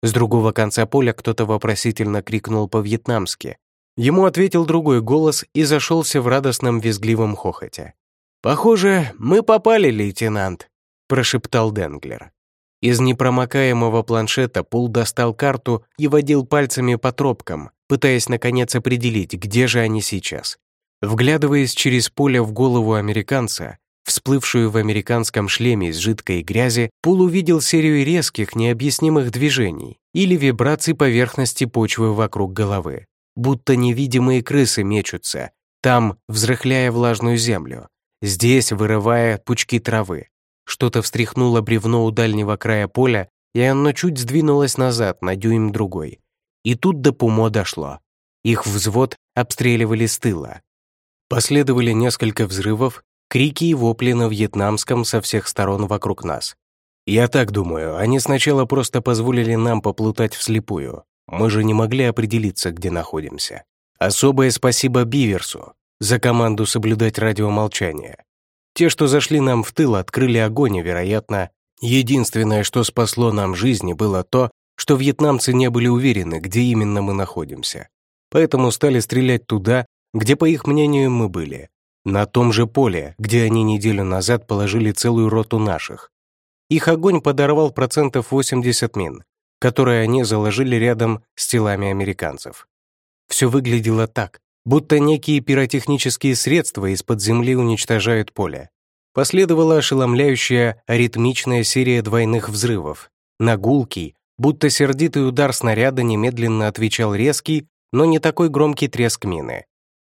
С другого конца поля кто-то вопросительно крикнул по-вьетнамски. Ему ответил другой голос и зашелся в радостном визгливом хохоте. «Похоже, мы попали, лейтенант», — прошептал Денглер. Из непромокаемого планшета Пул достал карту и водил пальцами по тропкам, пытаясь наконец определить, где же они сейчас. Вглядываясь через поле в голову американца, всплывшую в американском шлеме из жидкой грязи, Пул увидел серию резких, необъяснимых движений или вибраций поверхности почвы вокруг головы, будто невидимые крысы мечутся, там взрыхляя влажную землю, здесь вырывая пучки травы. Что-то встряхнуло бревно у дальнего края поля, и оно чуть сдвинулось назад на дюйм другой. И тут до Пумо дошло. Их взвод обстреливали с тыла. Последовали несколько взрывов, крики и вопли на вьетнамском со всех сторон вокруг нас. Я так думаю, они сначала просто позволили нам поплутать вслепую. Мы же не могли определиться, где находимся. Особое спасибо Биверсу за команду соблюдать радиомолчание. Те, что зашли нам в тыл, открыли огонь, и, вероятно, единственное, что спасло нам жизни, было то, что вьетнамцы не были уверены, где именно мы находимся. Поэтому стали стрелять туда, где, по их мнению, мы были. На том же поле, где они неделю назад положили целую роту наших. Их огонь подорвал процентов 80 мин, которые они заложили рядом с телами американцев. Все выглядело так, будто некие пиротехнические средства из-под земли уничтожают поле. Последовала ошеломляющая аритмичная серия двойных взрывов. На гулкий, будто сердитый удар снаряда немедленно отвечал резкий, но не такой громкий треск мины.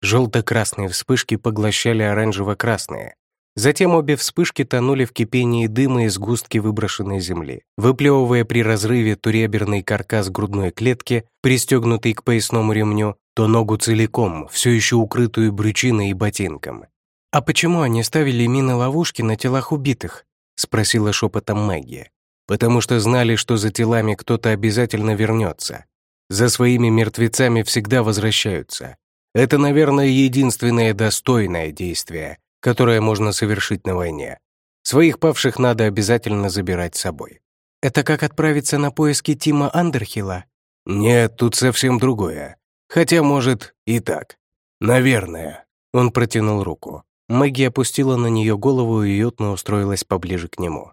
Желто-красные вспышки поглощали оранжево-красные. Затем обе вспышки тонули в кипении дыма из густки выброшенной земли, выплевывая при разрыве то реберный каркас грудной клетки, пристегнутый к поясному ремню, то ногу целиком, все еще укрытую брючиной и ботинком. «А почему они ставили мины-ловушки на телах убитых?» — спросила шепотом Мэгги. «Потому что знали, что за телами кто-то обязательно вернется. За своими мертвецами всегда возвращаются. Это, наверное, единственное достойное действие, которое можно совершить на войне. Своих павших надо обязательно забирать с собой». «Это как отправиться на поиски Тима Андерхилла?» «Нет, тут совсем другое. Хотя, может, и так. Наверное». Он протянул руку. Мэгги опустила на нее голову и уютно устроилась поближе к нему.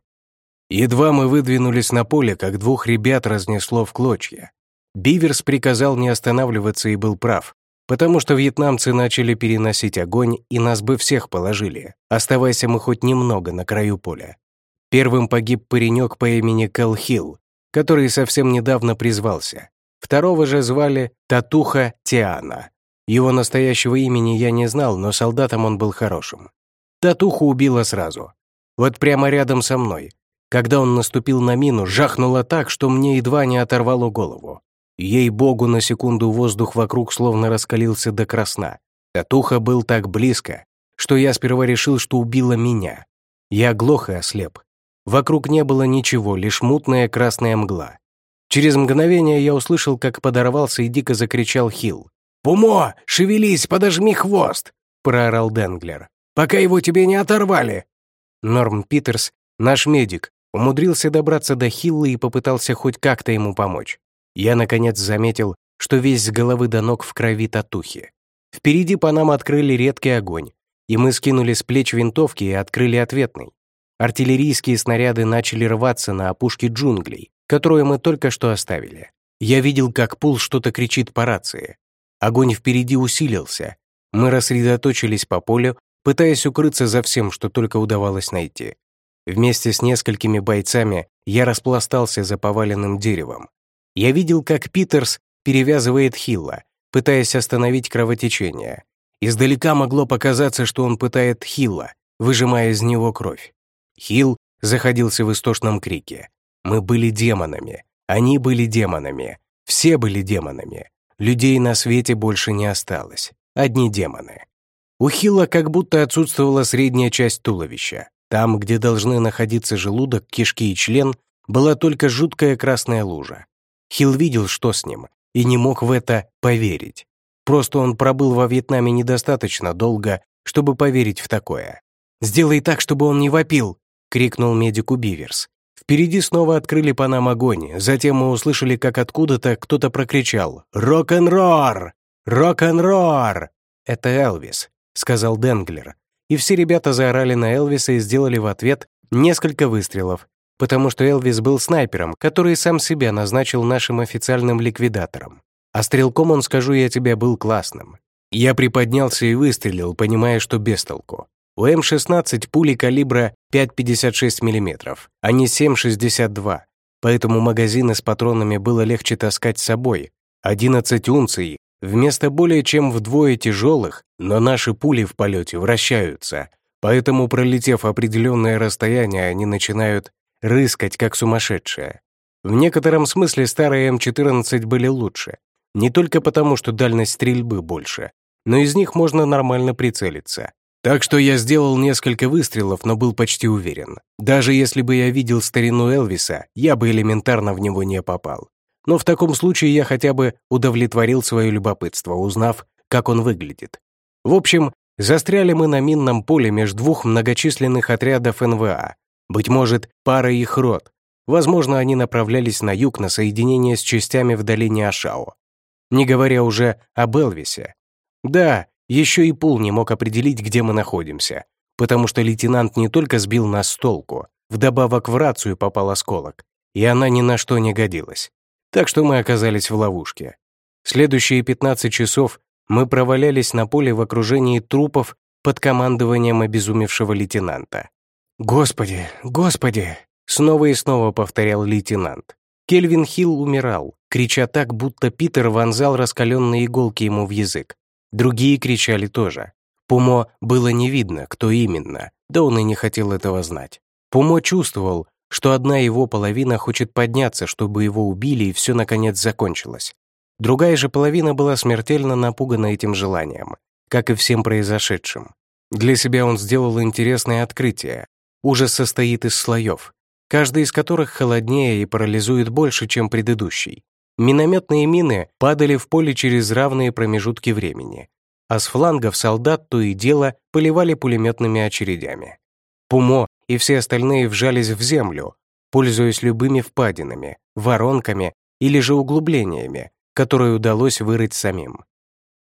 Едва мы выдвинулись на поле, как двух ребят разнесло в клочья. Биверс приказал не останавливаться и был прав, потому что вьетнамцы начали переносить огонь, и нас бы всех положили, оставайся мы хоть немного на краю поля. Первым погиб паренек по имени Кэл Хилл, который совсем недавно призвался. Второго же звали Татуха Тиана. Его настоящего имени я не знал, но солдатом он был хорошим. Татуху убило сразу. Вот прямо рядом со мной. Когда он наступил на мину, жахнуло так, что мне едва не оторвало голову. Ей-богу, на секунду воздух вокруг словно раскалился до красна. Татуха был так близко, что я сперва решил, что убила меня. Я глох и ослеп. Вокруг не было ничего, лишь мутная красная мгла. Через мгновение я услышал, как подорвался и дико закричал Хилл. «Пумо, шевелись, подожми хвост!» — проорал Денглер. «Пока его тебе не оторвали!» Норм Питерс, наш медик, умудрился добраться до Хилла и попытался хоть как-то ему помочь. Я, наконец, заметил, что весь с головы до ног в крови татухи. Впереди по нам открыли редкий огонь, и мы скинули с плеч винтовки и открыли ответный. Артиллерийские снаряды начали рваться на опушке джунглей, которую мы только что оставили. Я видел, как Пул что-то кричит по рации. Огонь впереди усилился. Мы рассредоточились по полю, пытаясь укрыться за всем, что только удавалось найти. Вместе с несколькими бойцами я распластался за поваленным деревом. Я видел, как Питерс перевязывает Хилла, пытаясь остановить кровотечение. Издалека могло показаться, что он пытает Хилла, выжимая из него кровь. Хилл заходился в истошном крике. Мы были демонами. Они были демонами. Все были демонами. Людей на свете больше не осталось. Одни демоны. У Хилла как будто отсутствовала средняя часть туловища. Там, где должны находиться желудок, кишки и член, была только жуткая красная лужа. Хилл видел, что с ним, и не мог в это поверить. Просто он пробыл во Вьетнаме недостаточно долго, чтобы поверить в такое. «Сделай так, чтобы он не вопил!» — крикнул медику Биверс. Впереди снова открыли по нам огонь, затем мы услышали, как откуда-то кто-то прокричал «Рок-н-рор! Рок-н-рор!» «Это Элвис», — сказал Денглер. И все ребята заорали на Элвиса и сделали в ответ несколько выстрелов, потому что Элвис был снайпером, который сам себя назначил нашим официальным ликвидатором. А стрелком он, скажу я тебе, был классным. Я приподнялся и выстрелил, понимая, что без толку. У М-16 пули калибра 5,56 мм, а не 7,62, поэтому магазины с патронами было легче таскать с собой. 11 унций вместо более чем вдвое тяжелых, но наши пули в полете вращаются, поэтому, пролетев определенное расстояние, они начинают рыскать как сумасшедшие. В некотором смысле старые М14 были лучше, не только потому, что дальность стрельбы больше, но из них можно нормально прицелиться. Так что я сделал несколько выстрелов, но был почти уверен. Даже если бы я видел старину Элвиса, я бы элементарно в него не попал. Но в таком случае я хотя бы удовлетворил свое любопытство, узнав, как он выглядит. В общем, застряли мы на минном поле между двух многочисленных отрядов НВА. Быть может, пара их рот. Возможно, они направлялись на юг на соединение с частями в долине Ашао. Не говоря уже об Элвисе. Да, еще и Пул не мог определить, где мы находимся, потому что лейтенант не только сбил нас с толку, вдобавок в рацию попал осколок, и она ни на что не годилась. Так что мы оказались в ловушке. Следующие 15 часов мы провалялись на поле в окружении трупов под командованием обезумевшего лейтенанта. «Господи, господи!» — снова и снова повторял лейтенант. Кельвин Хилл умирал, крича так, будто Питер вонзал раскаленные иголки ему в язык. Другие кричали тоже. Пумо было не видно, кто именно, да он и не хотел этого знать. Пумо чувствовал, что одна его половина хочет подняться, чтобы его убили, и все наконец закончилось. Другая же половина была смертельно напугана этим желанием, как и всем произошедшим. Для себя он сделал интересное открытие. Ужас состоит из слоев, каждый из которых холоднее и парализует больше, чем предыдущий. Минометные мины падали в поле через равные промежутки времени, а с флангов солдат то и дело поливали пулеметными очередями. Пумо и все остальные вжались в землю, пользуясь любыми впадинами, воронками или же углублениями, которые удалось вырыть самим.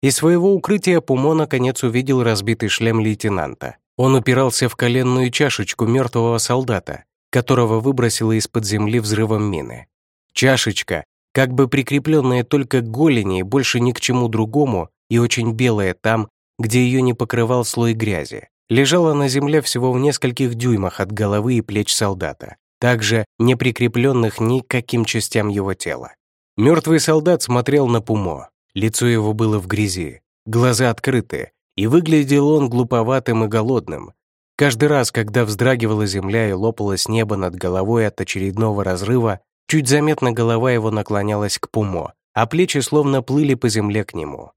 Из своего укрытия Пумо наконец увидел разбитый шлем лейтенанта. Он упирался в коленную чашечку мертвого солдата, которого выбросило из-под земли взрывом мины. Чашечка как бы прикрепленная только к голени и больше ни к чему другому, и очень белая там, где ее не покрывал слой грязи, лежала на земле всего в нескольких дюймах от головы и плеч солдата, также не прикрепленных ни к каким частям его тела. Мертвый солдат смотрел на Пумо, лицо его было в грязи, глаза открыты, и выглядел он глуповатым и голодным. Каждый раз, когда вздрагивала земля и лопалось небо над головой от очередного разрыва, Чуть заметно голова его наклонялась к Пумо, а плечи словно плыли по земле к нему.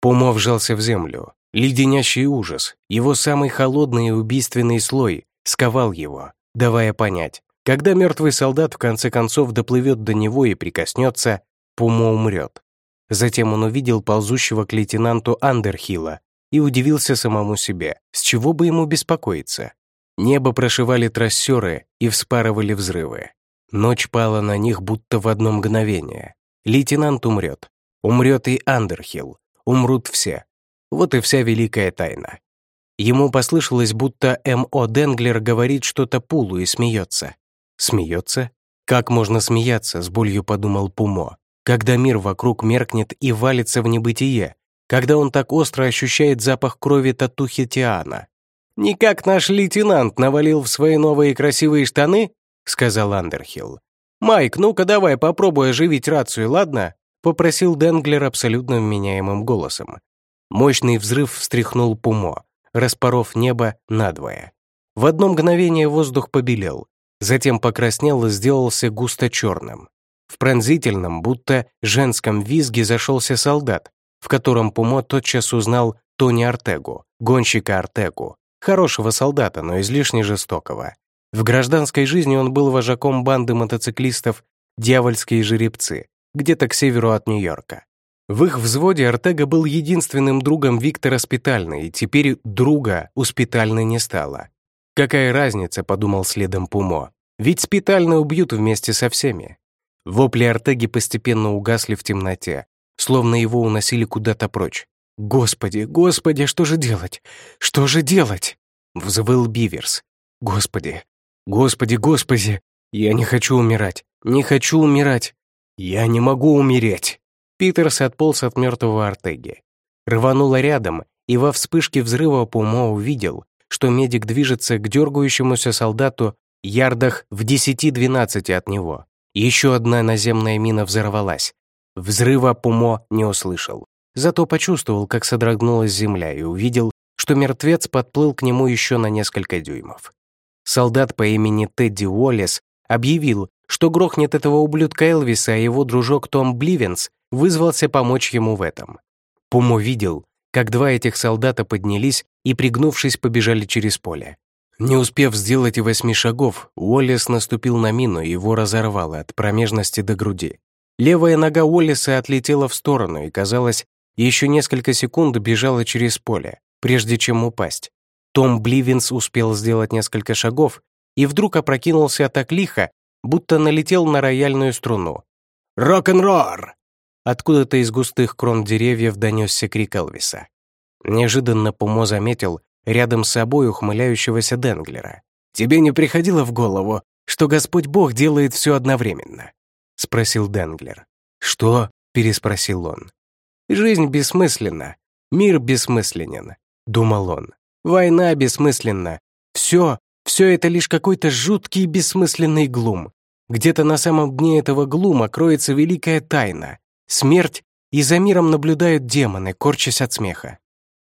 Пумо вжался в землю. Леденящий ужас, его самый холодный и убийственный слой, сковал его, давая понять, когда мертвый солдат в конце концов доплывет до него и прикоснется, Пумо умрет. Затем он увидел ползущего к лейтенанту Андерхилла и удивился самому себе, с чего бы ему беспокоиться. Небо прошивали трассеры и вспарывали взрывы. Ночь пала на них будто в одно мгновение. Лейтенант умрет. Умрет и Андерхилл. Умрут все. Вот и вся великая тайна. Ему послышалось, будто М.О. Денглер говорит что-то Пулу и смеется. Смеется? Как можно смеяться, с болью подумал Пумо, когда мир вокруг меркнет и валится в небытие, когда он так остро ощущает запах крови татухи Тиана. Не как наш лейтенант навалил в свои новые красивые штаны, сказал Андерхилл. «Майк, ну-ка давай попробуй оживить рацию, ладно?» — попросил Денглер абсолютно вменяемым голосом. Мощный взрыв встряхнул Пумо, распоров небо надвое. В одно мгновение воздух побелел, затем покраснел и сделался густо черным. В пронзительном, будто женском визге зашелся солдат, в котором Пумо тотчас узнал Тони Артегу, гонщика Артегу, хорошего солдата, но излишне жестокого. В гражданской жизни он был вожаком банды мотоциклистов «Дьявольские жеребцы», где-то к северу от Нью-Йорка. В их взводе Артега был единственным другом Виктора Спитальной, и теперь друга у Спитальной не стало. «Какая разница?» — подумал следом Пумо. «Ведь Спитальный убьют вместе со всеми». Вопли Артеги постепенно угасли в темноте, словно его уносили куда-то прочь. «Господи, господи, что же делать? Что же делать?» — взвыл Биверс. «Господи, Господи, Господи, я не хочу умирать, не хочу умирать. Я не могу умереть. Питерс отполз от мертвого Артеги. Рвануло рядом, и во вспышке взрыва Пумо увидел, что медик движется к дергающемуся солдату ярдах в 10-12 от него. Еще одна наземная мина взорвалась. Взрыва Пумо не услышал. Зато почувствовал, как содрогнулась земля и увидел, что мертвец подплыл к нему еще на несколько дюймов солдат по имени Тедди Уоллес объявил, что грохнет этого ублюдка Элвиса, а его дружок Том Бливенс вызвался помочь ему в этом. Пумо видел, как два этих солдата поднялись и, пригнувшись, побежали через поле. Не успев сделать и восьми шагов, Уоллес наступил на мину, и его разорвало от промежности до груди. Левая нога Уоллеса отлетела в сторону и, казалось, еще несколько секунд бежала через поле, прежде чем упасть. Том Бливинс успел сделать несколько шагов и вдруг опрокинулся так лихо, будто налетел на рояльную струну. «Рок-н-ролл!» Откуда-то из густых крон деревьев донесся крик Элвиса. Неожиданно Пумо заметил рядом с собой ухмыляющегося Денглера. «Тебе не приходило в голову, что Господь Бог делает все одновременно?» — спросил Денглер. «Что?» — переспросил он. «Жизнь бессмысленна, мир бессмысленен», — думал он. «Война бессмысленна. Все, все это лишь какой-то жуткий бессмысленный глум. Где-то на самом дне этого глума кроется великая тайна — смерть, и за миром наблюдают демоны, корчась от смеха.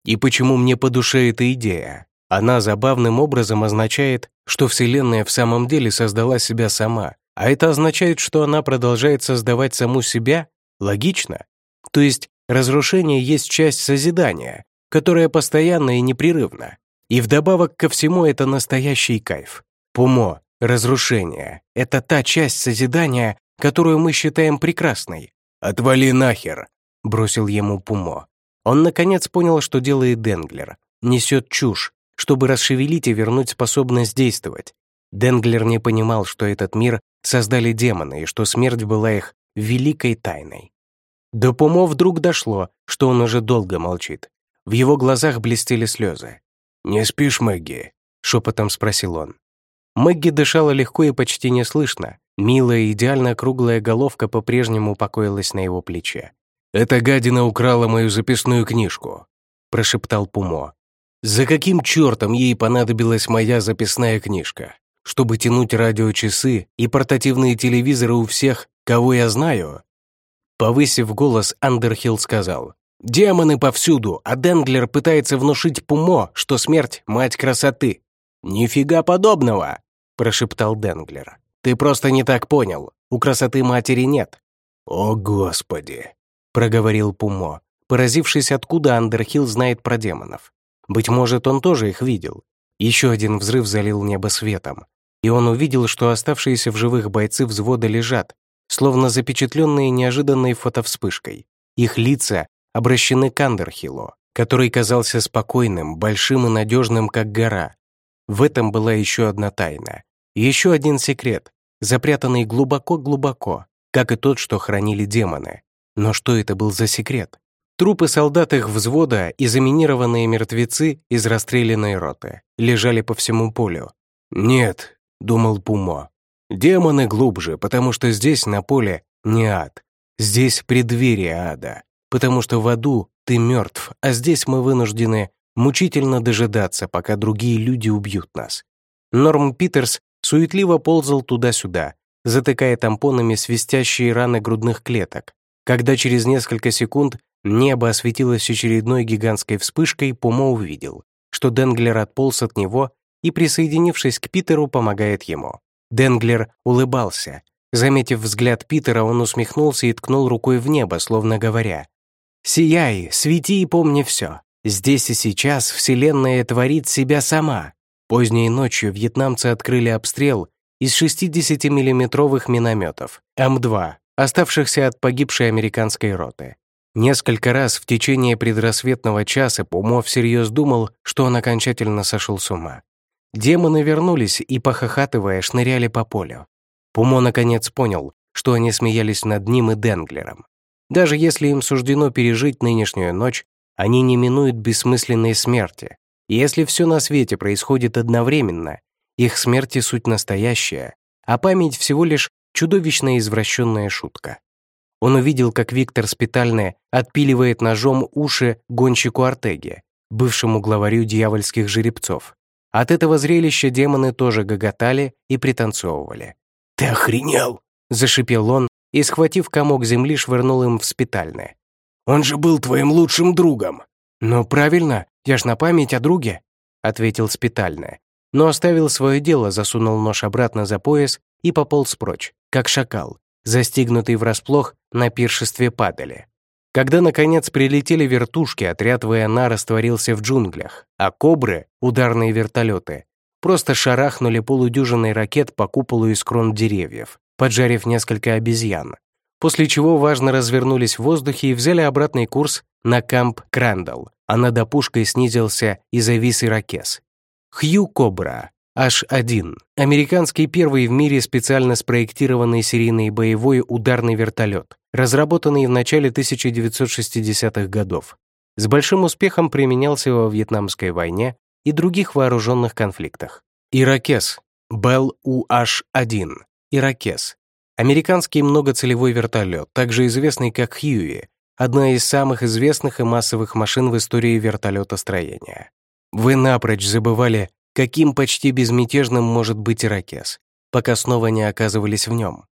И почему мне по душе эта идея? Она забавным образом означает, что Вселенная в самом деле создала себя сама, а это означает, что она продолжает создавать саму себя? Логично. То есть разрушение есть часть созидания, которая постоянна и непрерывна. И вдобавок ко всему это настоящий кайф. Пумо, разрушение — это та часть созидания, которую мы считаем прекрасной. «Отвали нахер!» — бросил ему Пумо. Он наконец понял, что делает Денглер. Несет чушь, чтобы расшевелить и вернуть способность действовать. Денглер не понимал, что этот мир создали демоны и что смерть была их великой тайной. До Пумо вдруг дошло, что он уже долго молчит. В его глазах блестели слезы. «Не спишь, Мэгги?» — шепотом спросил он. Мэгги дышала легко и почти неслышно. Милая, идеально круглая головка по-прежнему покоилась на его плече. «Эта гадина украла мою записную книжку», — прошептал Пумо. «За каким чертом ей понадобилась моя записная книжка? Чтобы тянуть радиочасы и портативные телевизоры у всех, кого я знаю?» Повысив голос, Андерхилл сказал, Демоны повсюду, а Денглер пытается внушить Пумо, что смерть — мать красоты. «Нифига подобного!» — прошептал Денглер. «Ты просто не так понял. У красоты матери нет». «О, Господи!» — проговорил Пумо, поразившись, откуда Андерхилл знает про демонов. Быть может, он тоже их видел. Еще один взрыв залил небо светом, и он увидел, что оставшиеся в живых бойцы взвода лежат, словно запечатленные неожиданной фотовспышкой. Их лица обращены к Андерхиллу, который казался спокойным, большим и надежным, как гора. В этом была еще одна тайна, еще один секрет, запрятанный глубоко-глубоко, как и тот, что хранили демоны. Но что это был за секрет? Трупы солдат их взвода и заминированные мертвецы из расстрелянной роты лежали по всему полю. «Нет», — думал Пумо, — «демоны глубже, потому что здесь, на поле, не ад. Здесь преддверие ада потому что в аду ты мертв, а здесь мы вынуждены мучительно дожидаться, пока другие люди убьют нас. Норм Питерс суетливо ползал туда-сюда, затыкая тампонами свистящие раны грудных клеток. Когда через несколько секунд небо осветилось очередной гигантской вспышкой, Пумо увидел, что Денглер отполз от него и, присоединившись к Питеру, помогает ему. Денглер улыбался. Заметив взгляд Питера, он усмехнулся и ткнул рукой в небо, словно говоря, Сияй, свети и помни все. Здесь и сейчас Вселенная творит себя сама. Поздней ночью вьетнамцы открыли обстрел из 60-миллиметровых минометов М2, оставшихся от погибшей американской роты. Несколько раз в течение предрассветного часа Пумо всерьез думал, что он окончательно сошел с ума. Демоны вернулись и, похохатывая, шныряли по полю. Пумо наконец понял, что они смеялись над ним и Денглером. Даже если им суждено пережить нынешнюю ночь, они не минуют бессмысленной смерти. Если все на свете происходит одновременно, их смерти суть настоящая, а память всего лишь чудовищная извращенная шутка. Он увидел, как Виктор Спитальне отпиливает ножом уши гонщику Артеге, бывшему главарю дьявольских жеребцов. От этого зрелища демоны тоже гоготали и пританцовывали. «Ты охренел!» — зашипел он, и, схватив комок земли, швырнул им в спитальное. «Он же был твоим лучшим другом!» «Ну, правильно, я ж на память о друге», — ответил спитальное, но оставил свое дело, засунул нож обратно за пояс и пополз прочь, как шакал, застигнутый врасплох на пиршестве падали. Когда, наконец, прилетели вертушки, отряд ВНА растворился в джунглях, а «Кобры» — ударные вертолеты — просто шарахнули полудюжиной ракет по куполу из крон деревьев, поджарив несколько обезьян, после чего важно развернулись в воздухе и взяли обратный курс на камп Крэндалл, а над опушкой снизился и завис иракес. Хью Кобра, H-1, американский первый в мире специально спроектированный серийный боевой ударный вертолет, разработанный в начале 1960-х годов. С большим успехом применялся во Вьетнамской войне и других вооруженных конфликтах. Иракес, Bell UH-1, Иракес, американский многоцелевой вертолет, также известный как Хьюи, одна из самых известных и массовых машин в истории вертолетостроения. Вы напрочь забывали, каким почти безмятежным может быть иракес, пока снова не оказывались в нем.